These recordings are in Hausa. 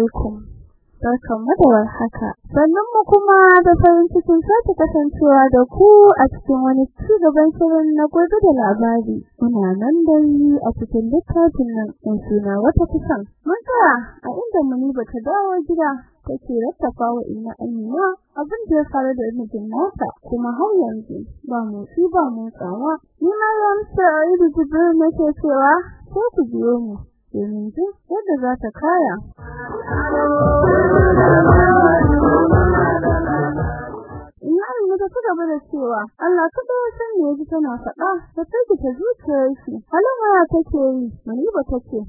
Alaikum. Barkanmu da warhaka. Sannan mu kuma da farin cikin sake kasancewa da ku a cikin wani ci gaban shirin na gobe da labari. Muna nan dai a cikin littafin nan in suna wata kusan. Mun tsaya a inda muni bata dawo gida take rattafa wa inna amina abin da ya faru da mijin nata kuma har yanzu ba mu ba mu tsawa. Ni ma yamsa idu jibril nake cewa ko ku biyo mu. Jin yadda za ta kaya. Iyalin da ta gaba da cewa Allah kada ya san me yaji tana faɗa ta take ta zuciyar shi. Halima ya take yi, mani ba take.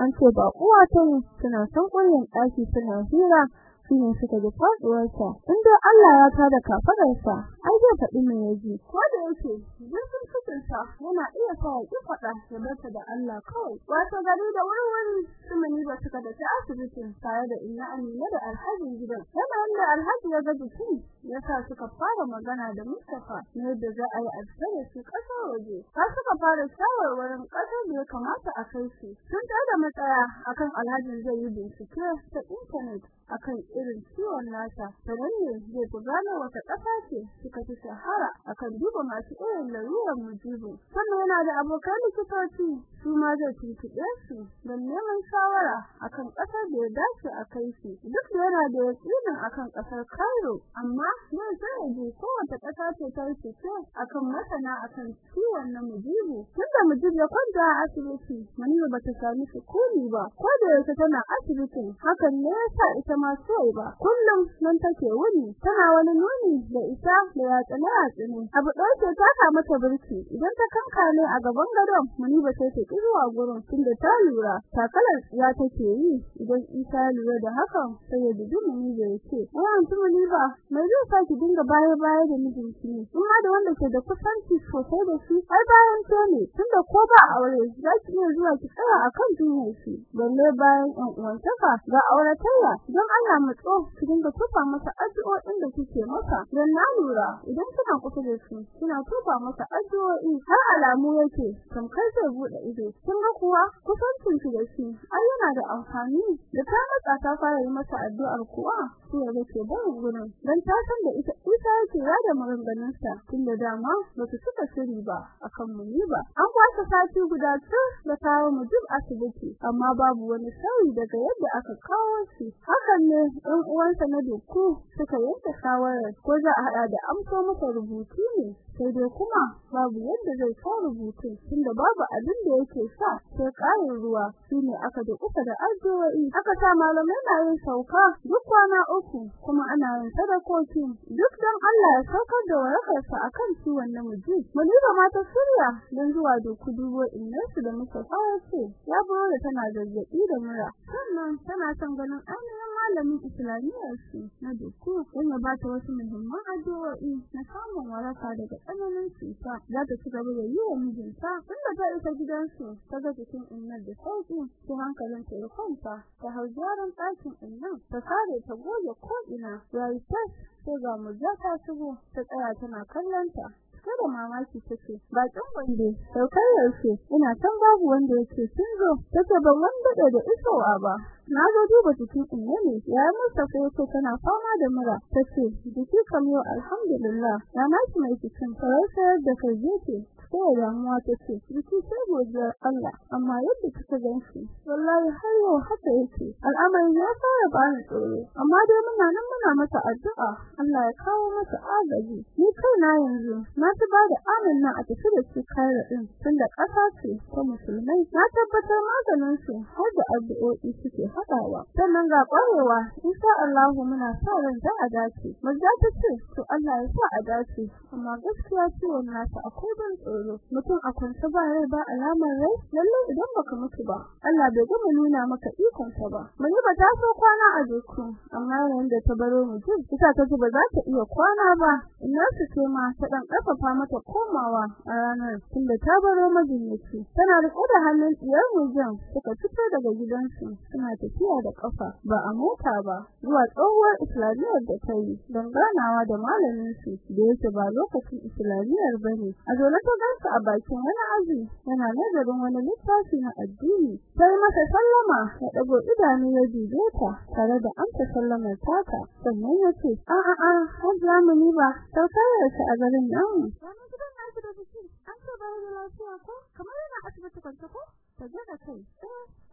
An ce ba uwa ta ne tana san ƙwarin ɗaki suna hira shine suka ji faduwarsa. Inda Allah ya tada kafadarsa ai zai faɗi me yaji. Ko da yake zurfin cikinsa yana iya sa ya faɗa ya barta da Allah kawai. Wato gari da wurwuri sumani ba suka da asibitin tare da inna amina da alhajin gidan. Yana da alhaji ya ga jikin yasa suka fara magana da Mustafa ne da za a yi alfare su ƙasa waje. Har suka fara shawarwarin ƙasar da ya kamata a kai su sun da matsaya akan alhajin zai yi bincike ta internet akan irin ciwon nasa. Sanan ne zai ku gano wata ƙasa ce suka fi shahara akan duba masu irin larurar mujibu. Sannan yana da abokan likitoci su ma zai tuntuɓe su don neman shawara akan ƙasar da ya dace a kai su duk da yana da yakinin akan ƙasar Cairo amma ne sai ji kowace ƙasa ce ta rikice akan masana akan ciwon na mujibu. Tunda mujibu ya kwanta a asibiti Maniya bata sami sukuni ba. Ko da yake tana asibitin hakan ne yasa ita ma sai ba. Kullum nan take wuni tana wani nuni da ita da ya tsana tsini abu ɗauke ta ka mata birki idan ta kankane a gaban gadon Maniba sai ta zuwa gurin tunda ta lura takalar ya take yi. Idan isa lura da hakan sai ya dubi Maniba yake wannan tumani ba mai zai saki dinga baya baya da mijinki ne? Kuma da wanda ke da kusanci sosai da shi ai bayan ce ne tunda ko ba aure za ki iya zuwa ki tsaya akan duniyar shi balle bayan ɗan uwantaka ga auratayya don Allah matso ki dinga tufa masa addu'o'in da kike masa. Dan na lura idan kina kusa da shi kina tufa masa addu'o'i har alamu yake tamkar zai buɗe ido. Kin ga kuwa kusancin ki da shi ai yana da amfani. Da ta matsa ta fara yi masa addu'ar kuwa sai ya ce ba gurin dan ta san da ita ita yake ya da maganganun sa tunda dama ba su suka shiri ba akan mu ba. An kwasa sati guda tun da kawo mu duk asibiti amma babu wani sauyi daga yadda aka kawo shi. Hakan ne ɗan uwansa na duku suka yanke shawarar ko za a hada da amso masa rubutu ne? Sai dai kuma babu yadda zai sa rubutu tunda babu abin da yake sa sai ƙarin ruwa. Shine aka da kusa da addu'o'i aka sa malamai na yin sauka duk kwana uku kuma ana yin sadakoki. Duk dan Allah ya saukar da warakarsa akan ciwon namiji. Muniba ma ta shirya dan zuwa duku dubo innarsu da muka fara ce. Ya buro da tana zazzaɓi da mura. Sannan tana son ganin ainihin malamin islamiyyar su na duku don ya ba ta wasu muhimman addu'o'i na samun waraka daga tsananin cuta za ta ci gaba da yi wa mijinta tunda ta isa gidansu ta ga cikin innar da sauƙi sai hankalin ta kwanta ta hau gyaran ɗakin innan ta kare ta goge ko'ina yayi tas sai ga murja ta shigo ta tsaya tana kallon ta cike da mamaki tace ba kin wande saukar yaushe? Ina san babu wanda yake kin zo. Tace ban wanda da isowa ba. Na zo duba inne ne. Ya Mustafa ya ce tana fama da mura. Tace jiki kam alhamdulillah. Na naci mai cikin sayar da kai yake sai damuwa tace jiki sai godiya Allah amma yadda kika gan shi wallahi har yau haka yake. Al'amarin ya fara bani tsoro amma dai muna nan muna masa addu'a Allah ya kawo masa agaji. Ni kaina yanzu na ta ba da amanna a tafi da shi kaira din tunda ƙasa ce ta musulmai. Na tabbatar maganin su har da addu'o'i suke haɗawa. Sannan ga ƙwarewa insha Allah muna sa ran za a dace. Mazza ta ce to Allah ya sa a dace amma gaskiya ciwon nasa akwai ban tsoro. Mutum a kwance ba rai ba alamar rai lalle idan baka mutu ba Allah bai gama nuna maka ikon sa ba. Muni ba ta so kwana a duku amma yayin da ta baro mutum ita ta ba za ta iya kwana ba. Ina su ce ma ta dan kafafa mata komawa a ranar tunda ta baro majinyaci. Tana riƙe da hannun diyar mujin suka fito daga gidansu suna tafiya da kafa ba a mota ba zuwa tsohuwar islamiyyar da ta yi don ganawa da malamin su da yake ba lokacin islamiyyar ba ne a zo ta gansu a bakin wani aji yana nazarin wani littafi na addini. Sai masa sallama ya dago idanu ya dube ta tare da amsa sallamar taka. Sannan ya ce a a a hajja muni ba saukar a garin nan wannan gidan na da biki an ce bai da lafiya ko? Kamar yana asibiti kwance ko? Ta gada kai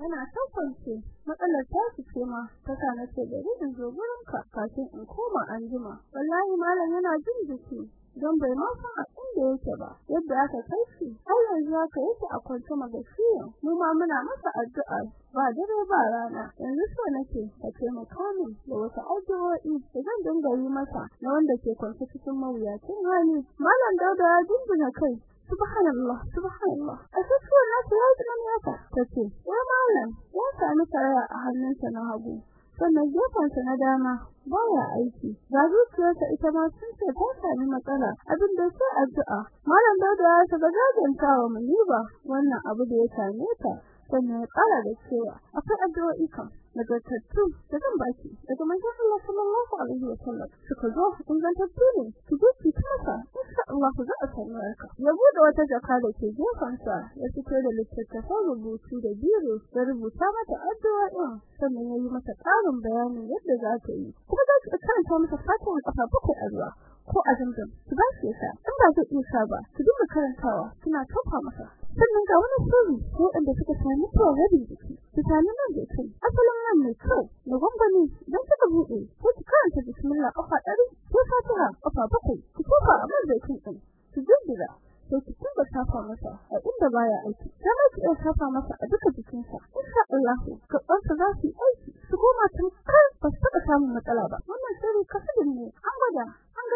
yana sauƙance matsalar ta ce ma ta sa na ce gari in zo gurin ka kafin in koma anjima. Wallahi malam yana jin jiki. Don bai ma san a inda yake ba. Yadda aka kai shi har yanzu aka yake a kwance magashiya mu ma muna masa addu'a ba dare ba rana. Yanzu so nake ka taimaka min da wasu addu'o'i da zan dinga yi masa na wanda ke kwance cikin mawuyacin hali. Malam dauda ya dindina kai. Subhanallah subhanallah. A cikin nasu ya ji nan yaka tace ya malam ya sami karaya a hannunsa na hagu. Sannan gefensa na dama baya aiki. Ga zuciyarsa ita ma sun ce ta sami matsala. Abin da sai addu'a. Malam dauda ya saba gaganta wa muniba wannan abu da ya same ta. Sannan ya kara da cewa akwai addu'o'i kan nagartattu da zan baki daga manzon Allah sallallahu alaihi wasallam suka zo ingantattu ne ki je ki kasa insha Allah za a samu yarka ya buɗe wata jaka da ke gefansa ya fito da littattafan rubutu da biro ya rubuta mata addu'o'in sannan ya yi mata ƙarin bayanin yadda za ta yi. Kuma za ki karanta mata fatiha kafa bakwai a ruwa ko a zamzam ki ba shi yasa in ba zai sha ba ki dinga karantawa kina tofa masa. Sannan ga wani sirri ko inda suka sami tawari jiki. Ki sami nan da kai asalin nan mai kyau na gwangwani don suka buɗe ko ki karanta bismillah kafa ɗari ko fatiha kafa bakwai ki tofa a man zaitun ɗin ki jirgira sai ki tuba shafa masa a inda baya aiki sai ki iya shafa masa a duka jikinsa insha Allah gabansa za su aiki su koma tankar ba su taɓa samun matsala ba wannan sirri kasudin ne an gwada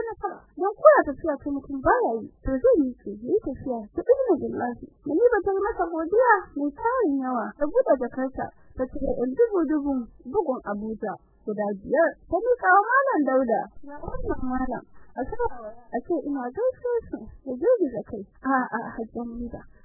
an ga nasara don koya tafiya ce mutum baya yi to zai yi ce yi tafiya ta ibnu billahi muni ba ta masa godiya mai tarin yawa da buɗe jakarta ta ce ɗan dubu dubun bugun Abuja guda biyar ta miƙa wa malam Dauda ya wannan malam a ce ina gaishe su da girgiza kai. A a hajjan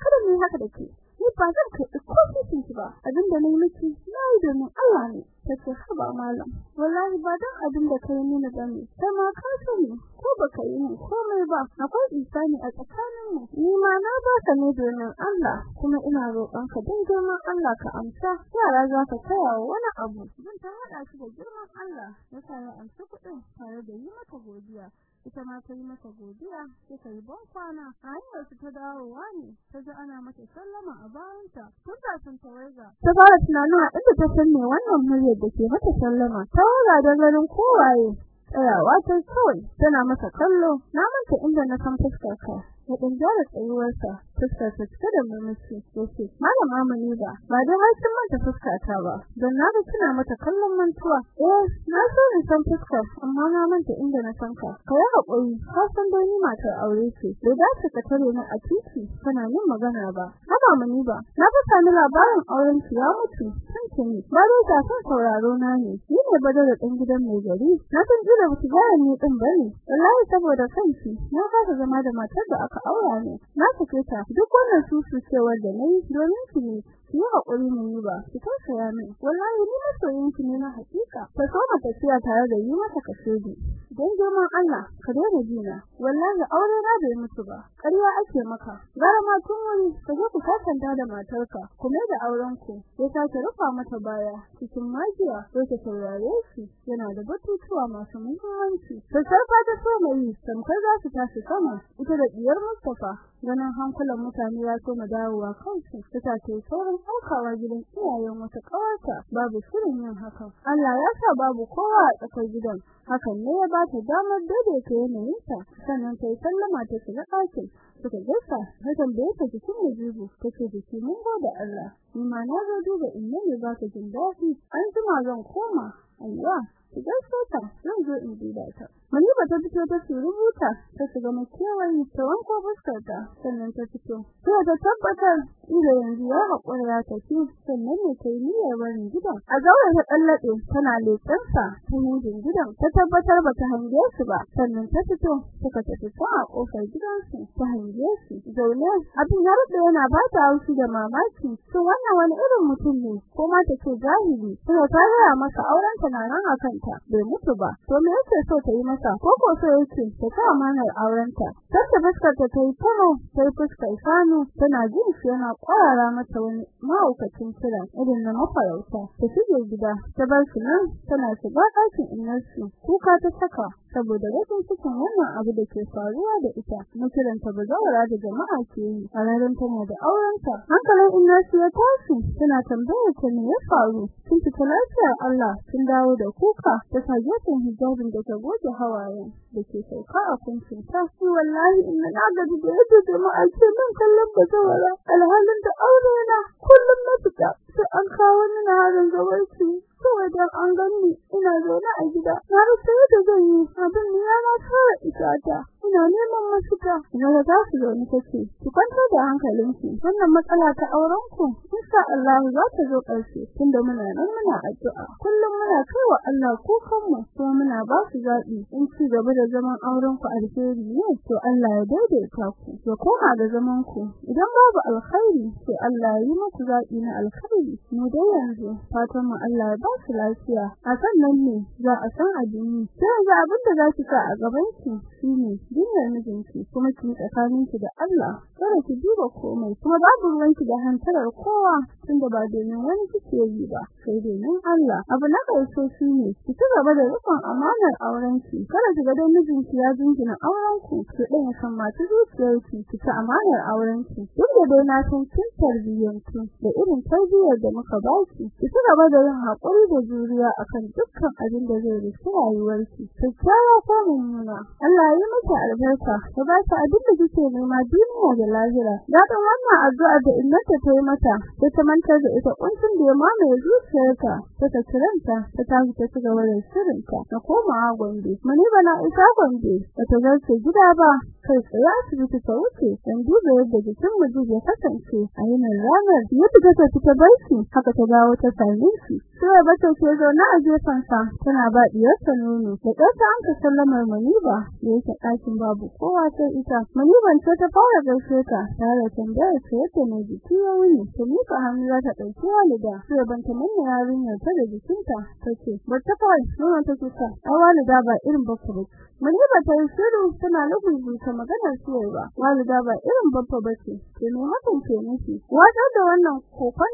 kada mu haka da ke. Ni ba zan kai ko cikin ki ba. Abin da na yi miki na yi da mu Allah ne. Tace haba malam wallahi ba dan abin da kai mini ba ne. Sai ma ka sani ko baka yi ni komai ba akwai isani a tsakanin mu. Ni ma na ba ka ne domin Allah kuma ina roƙon ka dan girman Allah ka amsa. Yara za ka kaya wani abu. Zan ta hada shi da girman Allah. Ya sa ya amsa kuɗin tare da yi mata godiya. Ita ma ta yi masa godiya ta yi ban kwana. A hanyar su ta dawowa ne ta ji ana mata sallama a bayanta. Tun kafin ta waiga ta fara tunanin a inda ta san me wannan muryar da ke mata sallama. Ta wura da ganin kowaye tsayawa ta kawai tana masa kallo. Na manta inda na san fuskar ka ya dan jara tsayuwarsa fuskar ta cike da murmushi ya ce malama mani ba dai har sun manta fuskata ba. Don na ga kina mata kallon mantuwa. Eh na so in san fuskar amma na manta inda na san ka. Kai haƙuri ka san dai ni matar aure ce. Bai dace ka tare ni a titi kana yin magana ba. Haba mani ba na fa sami labarin auren ki ya mutu. Kanki ne. Ba dai ta san sauraro na ne. Ni ne ba da da dan gidan mai gari. Na san jira ki gaya ni din ba ne wallahi saboda kanki na kasa zama da matar da aka aura ne. Na sake ta. Duk wannan susu cewar da na yi domin ki ne ki haƙuri mun yi ba ki tausaya min. Wallahi ni masoyin ki ne na hakika ta so ma tafiya tare da yi mata kasheji dan girman Allah ka daina jina. Wallahi aure na bai mutu ba. Ƙarya ake maka. Gara ma tun wani ka je ku kasanta da matarka kuma da auren ku ya sake rufa mata baya. Cikin magiya sai ta saurare shi. Yana da batutuwa masu muhimmanci. Ta sarfa ta so mai tamkar za su tashi sama. Ita da diyar Mustafa ganin hankulan mutane ya koma dawowa kansu ta ce sauran aukawa gidan iyayen wata kawarta babu shirin yin hakan. Allah ya sa babu kowa a tsakar gidan. Hakan ne ya ba ta damar daidaita yanayinta. Sannan ta yi sallama ta shiga ɗakin. Suka gasa ta tambaye ta cikin mujibu ta ce da shi mun gode Allah. Ni ma na zo duba inna ne ba ta jin daɗi. An jima zan koma. Allah. Ki gaso ta zan zo in duba ta. Mani ba ta fito ta rubuta ta shiga makewayi ta wanko fuskar ta sannan ta fito. Sai ta tabbatar ida yanzu ya haƙura ya tafi sannan ne ta yi niyyar barin gidan. A zaure ta tsallaɗe tana leƙensa ta hujin gidan. Ta tabbatar ba ta hange su ba sannan ta fito suka tafi ta a ƙofar gidansu ta hange su zaune. Abin ya rube yana ba ta haushi da mamaki. To wannan wani irin mutum ne? Ko ma ta ce jahili? Sai ta gaya masa auren ta na nan akan aurenta bai mutu ba. To me yake so ta yi masa? Ko ko so yake ta ta amanar aurenta? Sai ta fuskar ta tayi tano sai fuskar sanu tana jin shi yana kwarara mata wani mahaukacin kira irin na mafarauta. Ta shige gida ta bar nan tana shiga ɗakin innarsu. Kuka ta saka. Saboda rashin cikin wannan abu da ke faruwa da ita. Na kiranta bazawara da jama'a ke yi. A ranar tana da aurenta. Hankalin innarsu ya tashi. Tana tambayar ta me ya faru? Kin fita lafiyar Allah? Kin dawo da kuka? Ta sa gefen hijabin da ta goge hawayen da ke sauka a kuncin ta wallahi inna na gaji da yadda jama'a ke min kallon bazawara. Alhalin da aure na kullum na fita sai an kawo ni na harin gawarci kawai dan an ganni ina zaune a gida. Na rasa yadda zan yi abin ya na fara isata. Ina neman mafita ina da za su zaune take ki kwantar da hankalinki. Wannan matsala ta auren ku insha Allah za ta zo ƙarshe. Tunda muna nan muna addu'a. Kullum muna kaiwa Allah kukan mu kuma muna ba su zaɓi. In ci gaba da zaman auren ku alheri ne to Allah ya daidaita ku. Ya koma da zaman ku idan babu alkhairi sai Allah ya yi muku zaɓi na alkhairi. Mu dai yanzu fatan mu Allah ya ba su lafiya. A sannan ne za a san addini sai yanzu abin da za ki sa a gaban ki shine dinyar mijinki kuma ki da Allah. Kada ki duba komai kuma babu ruwanki da hantarar kowa tunda ba domin wani kike yi ba sai domin Allah. Abu na ƙarshe shine ki ci gaba da rikon amanar aurenki. Kada ki ga dan mijinki ya jingina aurenku ki dan san masu zuciyarki ki ci amanar aurenki. Duk da dai na san kin tarbiyyanki da irin tarbiyyar da muka baki ki ci gaba da yin haƙuri da juriya akan dukkan abin da zai rufe rayuwarki. Kyakkyawa ko mummuna Allah ya miki albarka. Ya ba ta abin da kike nema duniya da lahira. Dan wannan addu'a da innata ta yi mata ta ta mantar da ita kuncin da ya mamaye zuciyarta. Ta ta kiranta ta tafi ta ci gaba da shirinta. Ta komawa gombe. Mani bana isa gombe ta zarce gida ba. Kai tsaye asibiti ta wuce dan duba yadda jikin mutum ya kasance a yanar ranar yadda ta tafi ta bar shi haka ta dawo ta same shi. Sai ba ta ce zaune a gefen sa tana ba diyarsa nono. Da ƙarfi an ka sallamar maniba da yake ɗakin babu kowa sai ita. Maniban ce ta fara gaishe ta tare tambayar ta yadda mai jiki ya wuni. Ta miƙa hannu za ta ɗauki walida. Sai ban ta manna yarinyar ta da jikinta ta ce bar ta kawai nono ta kusa ai walida ba irin bakka ba maniba ta yi shiru tana lububuta maganar ba. Walida ba irin bakka ba ce ke me hakan ke nufi. Watsar da wannan kokon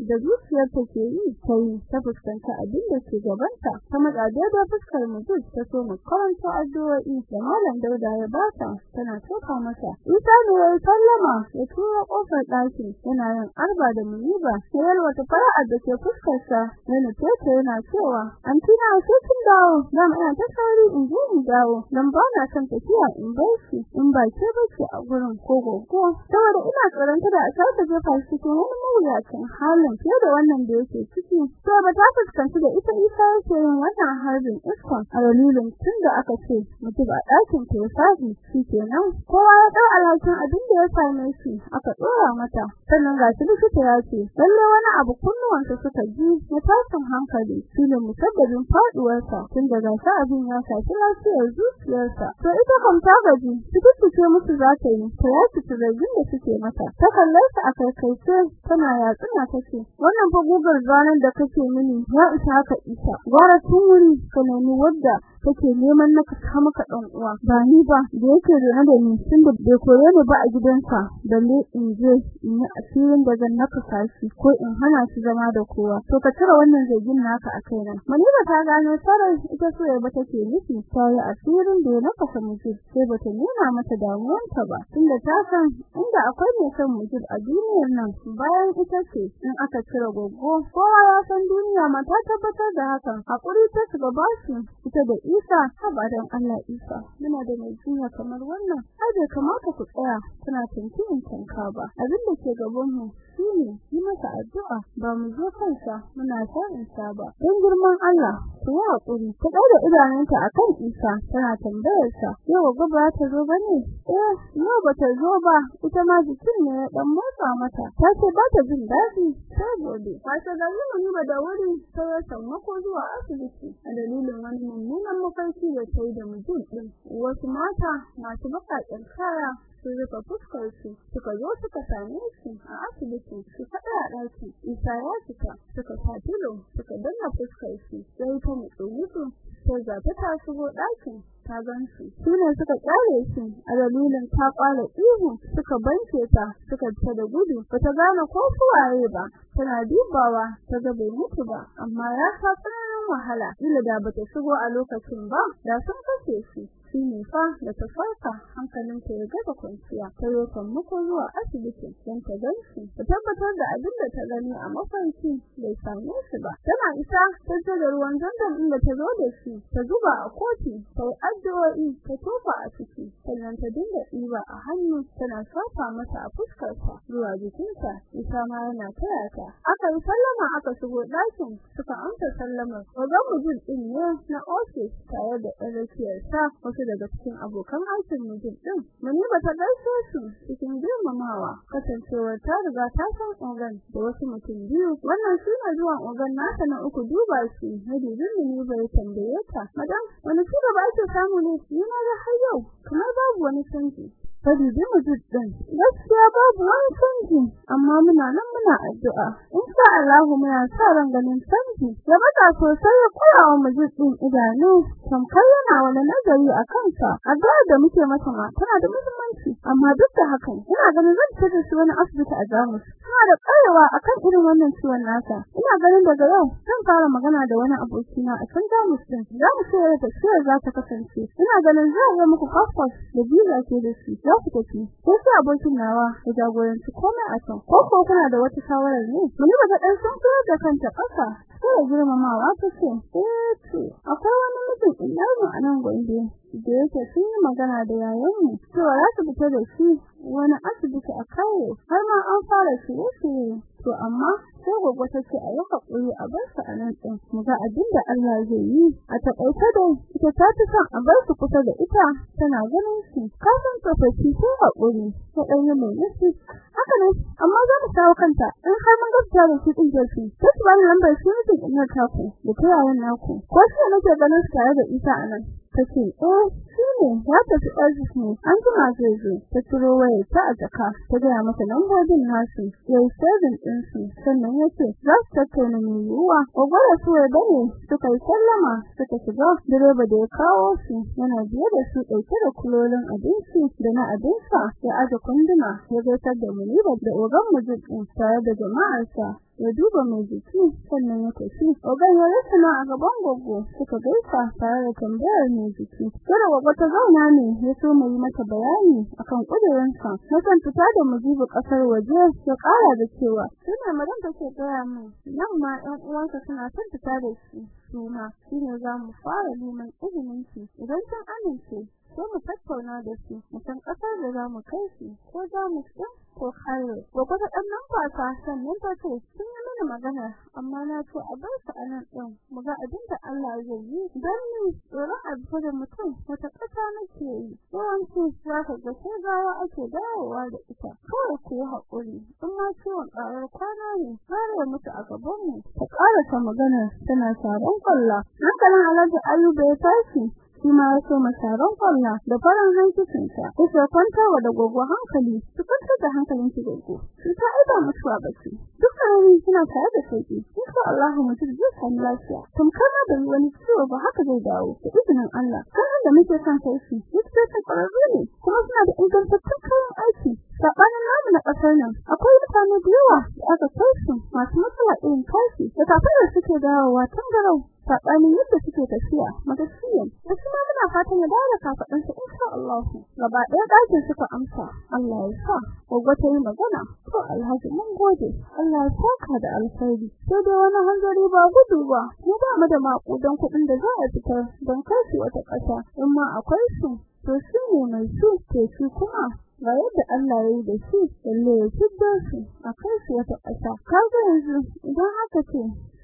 da zuciyar ta ke yi sai ta fuskanta abin da ke gabanta. Ta matsa daidai fuskar mutum ta so mu karanta addu'o'i da malam Dauda ya bata tana toka masa ita ne ya sallama ya tura ƙofar ɗakin yana yin arba da muniba sai wata fara'ar da ke fuskar sa yana tete yana cewa antina sai kin dawo dan ina ta sauri in je in dawo dan ba na son tafiya in bar shi in ba ke bace a gurin ko gogo. Saboda ina tsoron kada a sake jefa shi cikin wani mawuyacin halin fiye da wannan da yake ciki. To ba ta fuskanci da ita isa yake yin wannan harbin iska a dalilin tun da aka ce mutum a ɗakin ta sahi shi kowa ya ɗau alhakin abin da ya same shi aka ɗora mata. Sannan ga shi likita ya ce lalle wani abu kunnuwansa suka ji na tashin hankali shi ne musabbabin faɗuwarsa tun da gashi abin ya shafi lafiyar zuciyarsa. To ita kam ta gaji ce musu za ta yi ta yaki turajin da suke mata. Ta kalle ta a kaikaice tana yatsuna take wannan fa gugar zanen da kake mini ya isa haka isa. Gwara tun wuri ka nemi wadda kake neman na ka samu ka dan uwa. Ba ni ba da yake rena da ni tun da bai kore ni ba a gidansa balle in je in yi asirin da zan naka sashi ko in hana shi zama da kowa. To ka cire wannan zargin naka a kaina. Maniba ta gano sarai ita so ya bata ke nufi. Ta yi asirin da ya naka sa mujib sai bata nuna mata damuwanta ba. Tunda ta san inda akwai mai son mujib a duniyar nan bayan ita ce in aka cire goggo. Kowa ya san duniya ma ta tabbatar da hakan. Hakuri ta shiga bashi ita da Isa abadan Allah Isa muna da mai jinya kamar wannan. Ai bai kamata ku tsaya kuna tuntunin tanka ba. Abin da ke gaban mu shine yi masa addu'a ba mu zo kansa muna sa'in sa ba. Dan girman Allah ku haƙuri ta daura idanunta akan Isa tana tambayar sa yau gaba ta zo ba ne eh yau ba ta zo ba. Ita ma jikin ne ya dan motsa mata. Ta ce ba ta jin daɗi. Sai gobe wata gari mu ba da wuri sai ya sammako zuwa asibiti. A dalilin wani mummunan mafarki da ta yi da mutum din wasu mata masu baƙaƙen kaya sun fuskar su suka zo suka same shi a asibiti su faɗa a ɗaki isa ya suka sa filo suka danna fuskar shi sai ta mutu mutu sai ga ta shigo ɗakin ta gansu su ne suka ƙyale shi a dalilin ta kwala ihu suka banke ta suka fita da gudu bata gane ko suwaye ba tana dubawa ta ga bai mutu ba amma ya tsananin wahala ila da bata shigo a lokacin ba da sun kashe shi shine fa da ta farka hankalin ta ya gaba kwanciya ta yi muku zuwa asibiti don ta gan shi ta tabbatar da abin da ta gani a mafarki bai same shi ba. Tana isa ta da ruwan zanzan inda ta zo da shi ta zuba a kofi ta yi addu'o'i ta tofa a ciki. Sannan ta dinga ɗiba a hannu tana shafa mata a fuskarta zuwa jikinta isa ma yana taya ta. Aka yi sallama aka shigo ɗakin suka amsa sallamar. Wajen mujin ɗin ne na ofis tare da ɗan rakiyarsa wasu daga cikin abokan aikin mijin din muni ba ta gaishe su cikin girmamawa kasancewar ta riga ta san ogan da wasu mutum biyu. Wannan shine zuwan ogan nasa na uku duba shi hadi ne bai tambaye ta madam wani shi ba ake samu ne? Ni na ga har yau kamar babu wani canji Fadi da mujid din. Gaskiya babu wani canji amma muna nan muna addu'a. Insha Allah muna sa ran ganin canji. Ya ba da sosai ya kula wa mujid din idanu. Tamkar yana wani nazari a kansa. Addu'a da muke masa ma tana da muhimmanci amma duk da hakan ina ganin zan tada shi wani asibiti a Jamus. Ina da karewa akan irin wannan ciwon nasa. Ina ganin daga yau zan fara magana da wani abokina a can Jamus din. Za mu ce da shi za ta kasance. Ina ganin zai yi muku passport da visa ke da shi. Za ku tafi. Ko sai abokin nawa ya jagoranci komai a can. Ko ko kuna da wata shawarar ne? Mun ba dan sun fara da kanta kasa sai girmamawa ta ce eh to akwai wani mutum ina mu a nan da yake sun magana da yayan mu cewa za su fita da shi wani asibiti a kawo har ma an fara shirye-shirye. To amma sai gogo ta a yi haƙuri a bar su a nan din mu ga abin da Allah zai yi. A taƙaice da ita ta ta san a bar su kusa da ita tana ganin shi kafin tsofaffi ko haƙuri ta dan yi mai nasi haka ne amma za mu kawo kanta in har mun gaskiya da shi din jirki sai su lambar shi ne ina taku da tayayen naku. Ko sai nake ganin tare da ita a nan? Tace eh shine ya tafi arziki ne. An jima zai zo. Ta turo waye ta a jaka ta ga masa lambobin nasu yayi saving din su. Sannan ya ce za su tattauna mai yiwuwa. Ogora su ya ba ne suka yi sallama suka shiga. Direba da ya kawo su yana biye da su ɗauke da kulolin abinci da na abinsa ya aje kunduna ya gaitar da muniba da ogan mujin tare da jama'arsa. Ya duba mai jiki sannan ya tafi. Ogan ya rasa a gaban goggo suka gaisa tare da tambayar mai jiki. Kada goggo ta zauna ne ya so mai mata bayani akan kudirinsa na san fita da mujibu ƙasar waje ya kara da cewa suna madan da ke gaya min nan ma ɗan uwansa suna son fita da shi suna shine za mu fara neman izinin shi idan sun amince sai mu tattauna da su mu san ƙasar da za mu kai shi ko za mu san ko hayo gobe da dan nan fata sannan ta ce sun yi mana magana amma na ce a bar su a nan din mu ga abin da Allah zai yi. Dan ni tsoron abu da mutum wata kasa nake yi. Yawanci za ka ga sai gawa ake dawowa da ita. Kawai ku yi haƙuri. In ma ciwon ƙarar kwana ne fara mutu a gaban mu ta ƙarasa magana tana saron kwalla. Hankalin Alhaji Ayuba ya tashi. Shi ma ya so masaran kwalla da faran hankicinsa. Sai kwanta wa da gogo hankali su kwanta da hankalin su gogo. Su ta aida musu a baki dukkanin suna tare da sauƙi insha Allah mutum zai samu lafiya. Tamkar da wani ciwo ba haka zai dawo. Da izinin Allah kan da muke son kai shi likita kwararru ne kuma suna da ingantaccen kayan aiki. Sabanin namu na ƙasar nan akwai mutane da yawa da aka kai su masu matsala irin kashi da kafin suke dawowa tangarau sabanin yadda suke tafiya magaskiya wasu ma muna fatan ya dawo da kafadin su insha Allah. Gaba ɗaya ɗakin suka amsa Allah ya sa. Gogo ta yi magana to alhaji mun gode. Allah ya saka da alkhairi. Sai da wani hanzari ba gudu ba. Mu ba mu da makudan kuɗin da za a fitar don kai su wata ƙasa. Amma akwai su to shi ne mai su ke shi kuma. Ga yadda Allah ya yi da shi lalle ya fidda su a kai su wata ƙasa. Kaga yanzu idan haka ce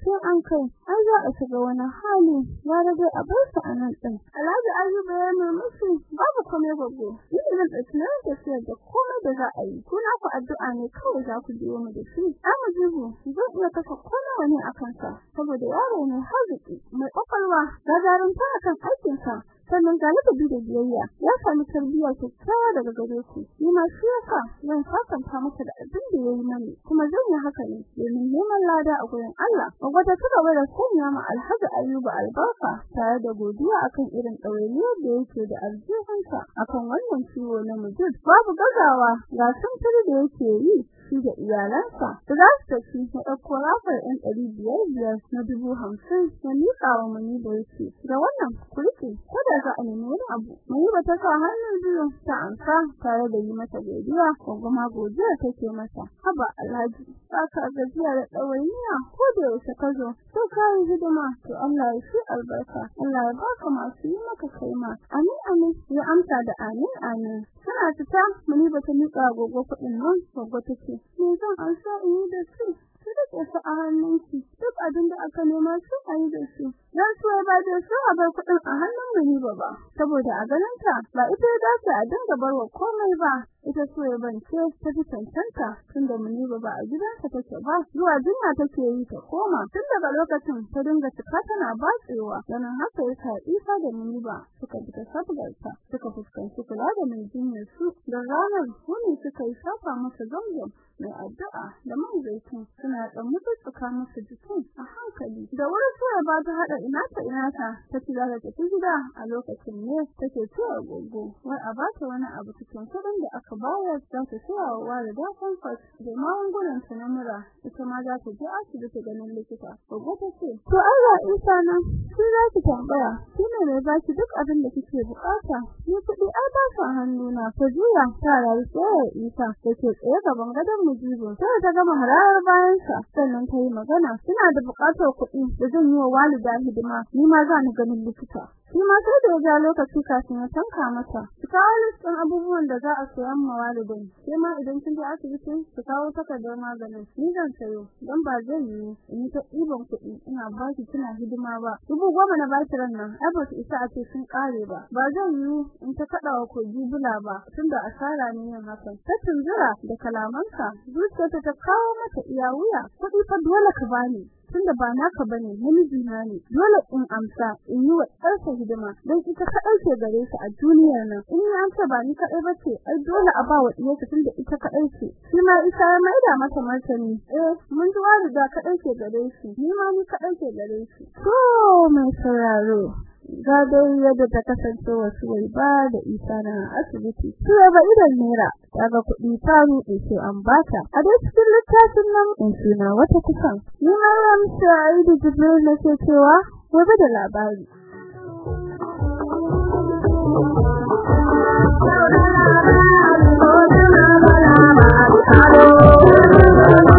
sai an kai an za a shiga wani hali ya rage a bar su a nan din Alhaji Ayuba ya musu babu komai gogo ni zan ɗauki na tafiyar da komai da za a yi. Kuna ku addu'a ne kawai za ku biyo mu da shi. Amma jibu zan iya kasa kona wani a kansa saboda yaro ne haziki mai ƙwaƙwalwa ga jarumta akan aikinsa. Sannan ga ladabi da biyayya. Ya sami tarbiyya kyakkyawa daga gare ku ni ma shi yasa zan sakanta masa da abin da yayi mani kuma zan yi haka ne domin neman lada a gurin Allah. Gwada ta gaba da sanya ma Alhaji Ayuba albarka tare da godiya akan irin ɗawainiyar da yake da aljihunsa akan wannan ciwo na mujid babu gazawa ga sun da yake yi shi da iyalansa. Da za su tafi na ɗauko rafar ɗan ɗari biyar biyar na dubu hamsin ya miƙa wa mani da yake da wannan kurki kada za a nemi wani abu. Mani ba ta sa hannun biyu ta ansa tare da yi mata godiya. Ko kuma godiya take masa haba alhaji ba ka gajiya da ɗawainiya? Ko da yaushe ka zo sai ka yi hidima. To Allah ya shi albarka. Allah ya baka masu yi maka kaima. Amin amin. Ya amsa da amin amin. Tana fita muni ba ta miƙa gogo kuɗin nan gogo take me zan ansa in yi da su su da ke a hannunki. Duk abin da aka nema su a yi da su. Dan su ba da su a bar kuɗin a hannun muni ba ba saboda a ganin ta ba ita ya dace a dinga barwa komai ba. Ita so ya bance ta fi cancanta tunda muni ba ba a gidansa take ba zuwa jinya take yi ta koma. Tun daga lokacin ta dinga cika tana batsewa ganin haka ya sa isa da muni ba suka bi ta sabgarta suka fuskanci kula da mai jinyar su da ranar wani suka yi shafa masa zamzam mai addu'a da man zaitun suna dan mutsutsuka masa jikin a hankali. Da wurin ba ta hada ina ta ina ta ta ci da tafi gida. A lokacin ne take cewa gogo wai a bata wani abu cikin kuɗin da aka bayar za ta siya wa walida comfort da magungunan ta na mura. Ita ma za ta je asibiti ganin likita. Gogo ta ce to Allah isa na shi za ki tambaya. Shi ne ba ki duk abin da kike buƙata. Ni kuɗi ai ba su hannuna. Ta juya ta rayu sai isa. Take tsaye gaban gadon mujibu sai ta gama hararar bayan sa sannan ta yi magana. Ina da buƙatar kuɗi da zan yi wa walida hidima. Ni ma za ni ganin likita. Shi ma sai da ya lokaci kafin ya tanka mata su kawo listin abubuwan da za a sayan ma walidin sai ma idan kin je asibiti su kawo takardar maganin. Ni zan sayo dan ba zai yi in ta ɗiban kuɗi ina ba ki kina hidima ba. Dubu goma na baki ran nan ai ba su isa a ce sun kare ba. Ba zan yi in ta kaɗa wa kogi bula ba tunda asara ne yin hakan. Ta tunzura da kalamansa zuciyarta ta kawo mata iya wuya. Kuɗi fa dole ka bani tunda ba naka ba ne namiji na ne dole in amsa in yi wa ɗansa hidima don ita kaɗai ce gare shi a duniyar nan. In ya amsa ba ni kaɗai ba ce ai dole a ba wa ɗiyarsa tunda ita kaɗai ce. Shi ma isa ya maida mata martani eh mun ji da kaɗai ce gare shi ni ma ni kaɗai ce gare shi. To mai sauraro ga dai yadda ta kasance wasu wai ba da isa na asibiti. Sai ba idan nera daga kuɗi ta ruɗe sai an bata a dai cikin littafin nan in suna wata kusan ni Maryam Sa'idu Jibril nake cewa gobe da labari. Domin